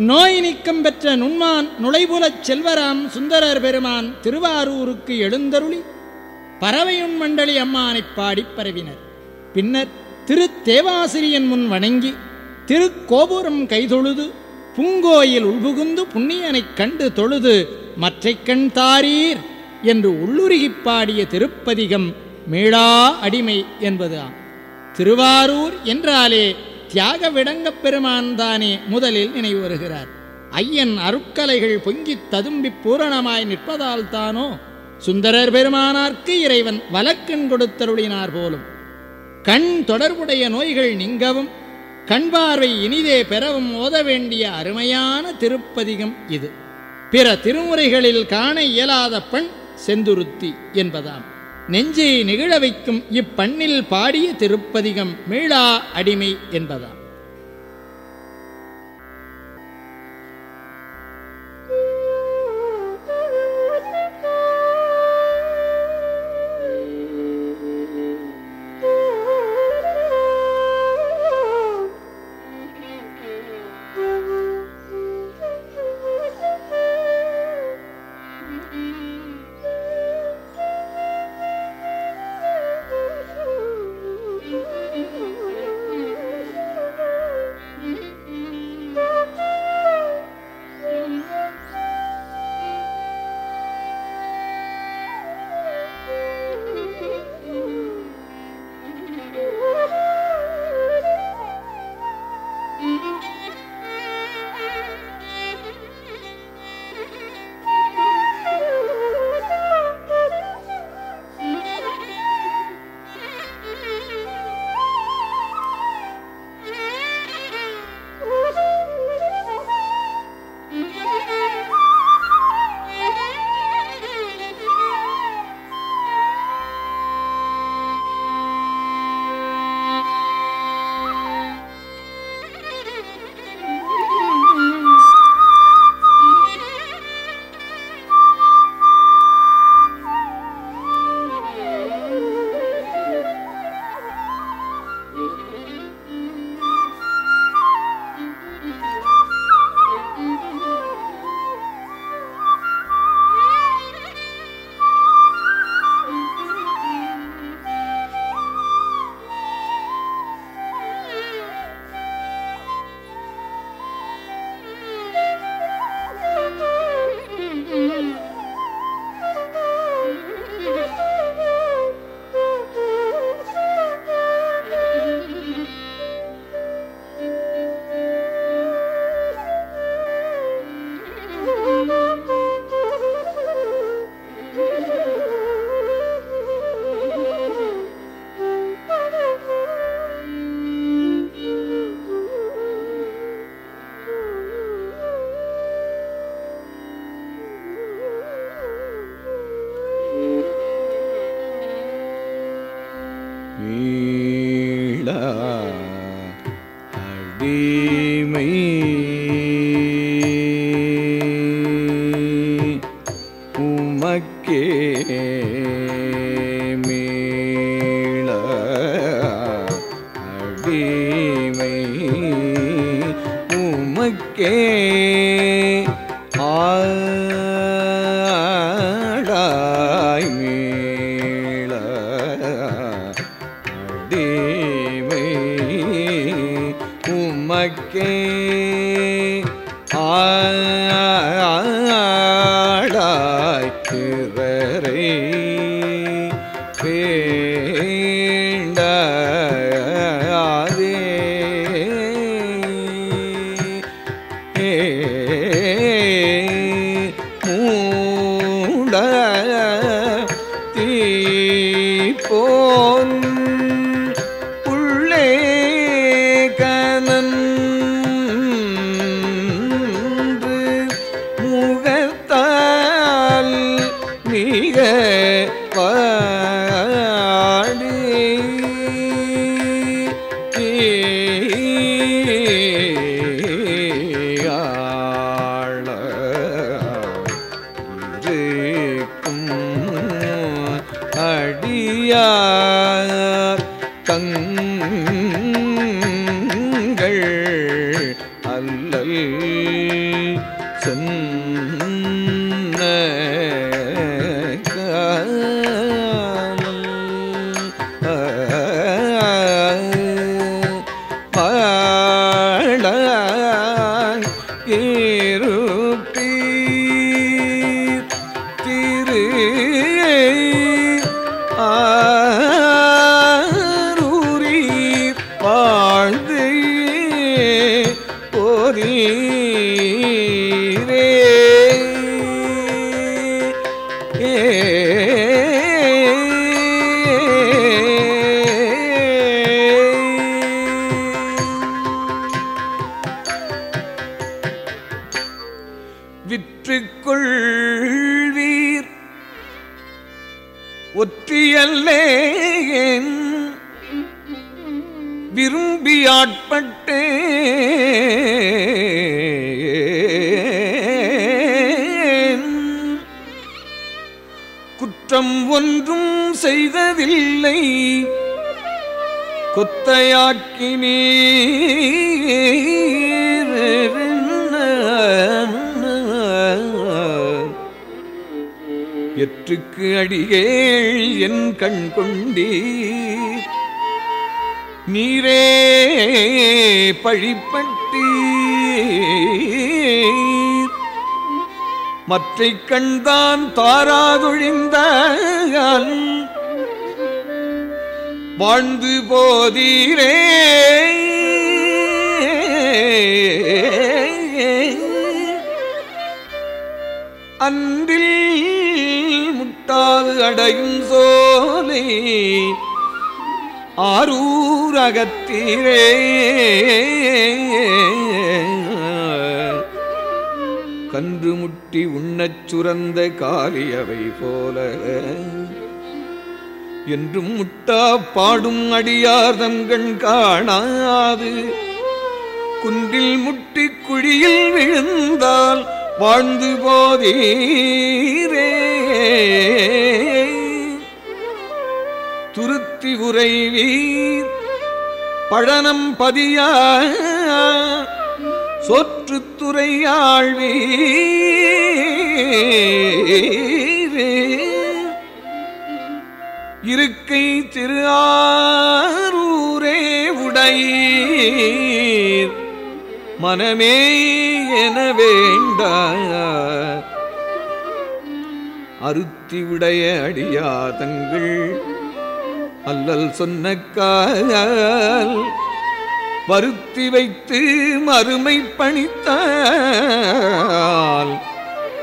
நோய் நீக்கம் பெற்ற நுண்மான் நுழைபுலச் செல்வராம் சுந்தரர் பெருமான் திருவாரூருக்கு எழுந்தருளி பறவையுண் மண்டலி அம்மானைப் பாடிப் பரவினர். பின்னர் திருத்தேவாசிரியன் முன் வணங்கி திருக்கோபுரம் கைதொழுது பூங்கோயில் உள்புகுந்து புண்ணியனைக் கண்டு தொழுது மற்றைக் கண் தாரீர் என்று உள்ளுருகிப் பாடிய திருப்பதிகம் மீளா அடிமை என்பது ஆம். திருவாரூர் என்றாலே தியாக விடங்கப் பெருமான் தானே முதலில் நினைவு வருகிறார். ஐயன் அருட்கலைகள் பொங்கித் ததும்பிப் பூரணமாய் நிற்பதால் தானோ? சுந்தரர் பெருமானார்க்கு இறைவன் வலக்கண் கொடுத்தருளினார் போலும். கண் தொடர்புடைய நோய்கள் நீங்கவும் கண் பார்வை இனிதே பெறவும் ஓத வேண்டிய அருமையான திருப்பதிகம் இது. பிற திருமுறைகளில் காண இயலாத பண் செந்துருத்தி என்பதாம். நெஞ்சை நிகழ வைக்கும் இப்பண்ணில் பாடிய திருப்பதிகம் மீளா அடிமை என்பதாம். உமக்கே மீள அடிமை. உமக்கே ஆடாய் மீள அடிமை. உமக்கே ஆ போய் uh, விரும்பி குற்றம் ஒன்றும் செய்ததில்லை. கொத்தையாக்கினீர். எற்றுக்கு அடிகேள் என் கண் கொண்டீர். நீரே பழிப்பட்டீர் மற்றை கண்தான் தாராதொழிந்த வாழ்ந்து போதீரே. அன்றில் முட்டாது அடையும் சோலை ஆரூர் அகத்தீரே கன்று முட்டி உண்ணச் சுரந்த காலியவை போல. என்றும் முட்டா பாடும் அடியார் தங்கண் காணாது. குன்றில் முட்டி குழியில் விழுந்தால் வாழ்ந்து போதீரே. பற்றி உறைவீர். பழனம் பதியா சோற்றுத்துறையாழ்வீரே இருக்கை திரு ஆரூரே உடையீர். மனமே என வேண்ட அருத்தி உடைய அடியாதங்கள் அல்லல் சொன்ன கால் வருத்தி வைத்து மறுமை பணித்தால்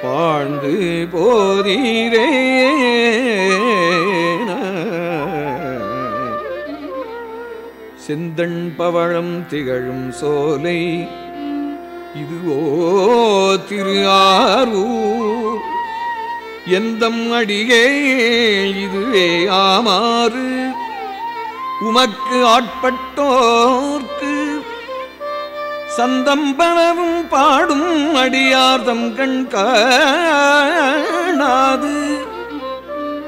வாழ்ந்து போதீரே. செந்தண் பவழம் திகழும் சோலை இதுவோ திரு ஆரூர். எந்தம் அடியே இதுவே ஆமாறு. உமக்கு ஆட்பட்டோர்க்கு சந்தம்பனவும் பாடும் அடியார்தம் கண்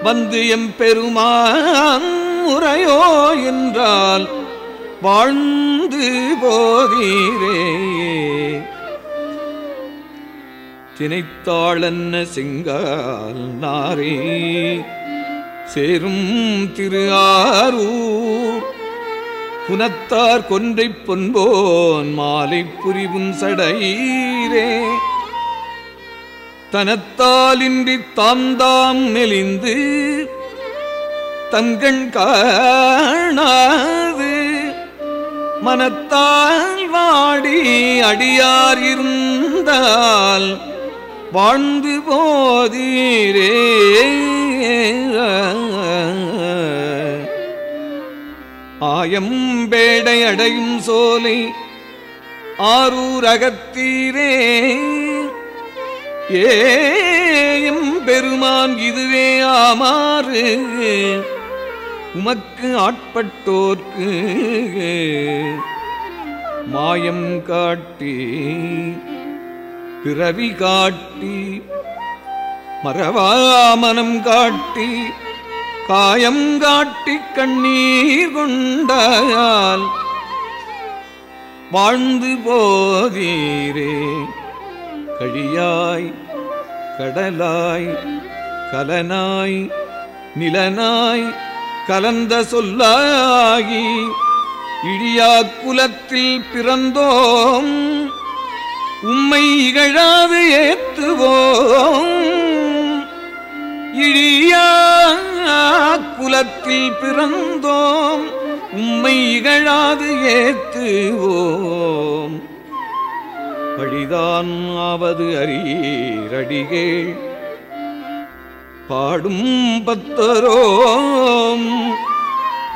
வந்து எம் பெருமான் முறையோ என்றால் வாழ்ந்து போகிறேயே. தினைத்தாளன்ன செங்கால் நாரே. சேரும் திரு ஆரூர் புனத்தார் கொன்றை பொன்போன் மாலை புரிவும் சடையீரே. தனத்தாலின்றி தாந்தாம் மெலிந்து தங்கண் காணாது. மனத்தால் வாடி அடியார் இருந்தால் வாழ்ந்து போதீரே. ஆயம்பேடை அடையும் சோலை ஆரூர் அகத்தீரே ஏயும் பெருமான் இதுவே ஆமாறு. உமக்கு ஆட்பட்டோர்க்கு மாயம் காட்டி பிறவி காட்டி மரவாமனம் காட்டி காயம் காட்டி கண்ணீர் கொண்டால் வாழ்ந்து போதீரே. கழியாய் கடலாய் கலனாய் நிலனாய் கலந்த சொல்லாகி இழியா குலத்தில் பிறந்தோம். உம்மை இகழாது ஏத்துவோம் இழியா குலத்தில் பிறந்தோம். உம்மை இகழாது ஏத்துவோம் பழிதான் ஆவது அரீரடிகேள் பாடும் பத்தரோம்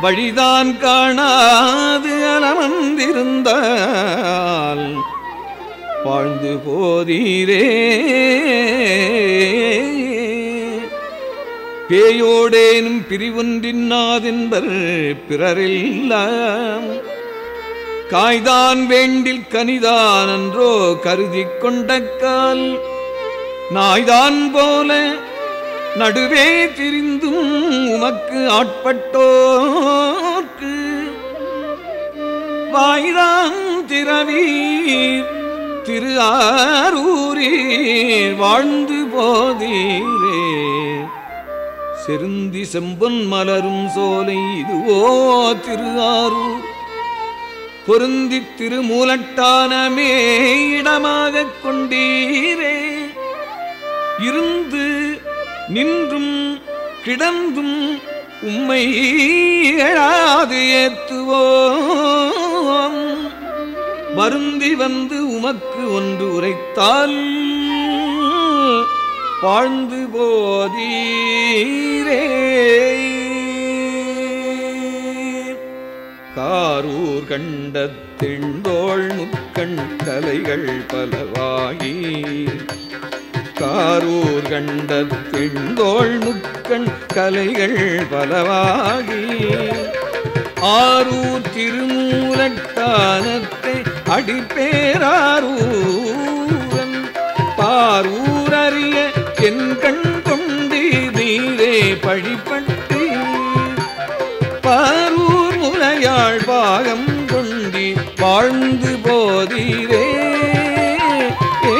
வழிதான் காணாது அலமந்திருந்தால் வாழ்ந்து போதீரே. பேயோடேனும் பிரிவொன்றின்னாதென்பர் பிறரில் காய்தான் வேண்டில் கனிதான் என்றோ கருதி கொண்ட கால் நாய்தான் போல நடுவே திரிந்தும் உமக்கு ஆட்பட்டோர்க்கு. வாய்தான் திரவீர் திரு ஆரூரில் வாழ்ந்து போதீரே. செருந்தி செம்பன் மலரும் சோலை இதுவோ திரு ஆரூர். பொருந்தி திருமூலட்டானமே இடமாக கொண்டீரே. இருந்து நின்றும் கிடந்தும் உம்மை எழாது ஏத்துவோ வருந்தி வந்து உமக்கு ஒன்று உரைத்தால் வாழ்ந்து போதீரே. காரூர் கண்ட திண்டோள் முக்கண் கலைகள் பலவாகி. காரூர் கண்ட திண்டோள் முக்கண் கலைகள் பலவாகி. ஆரூர் திருமூலட்டான அடிப்பேராரூரன் பாரூர் என் கண் கொண்டி நீரே பழிப்பட்டு பாரூர் முலையாள் பாகம் கொண்டி வாழ்ந்து போதீரே. ஏ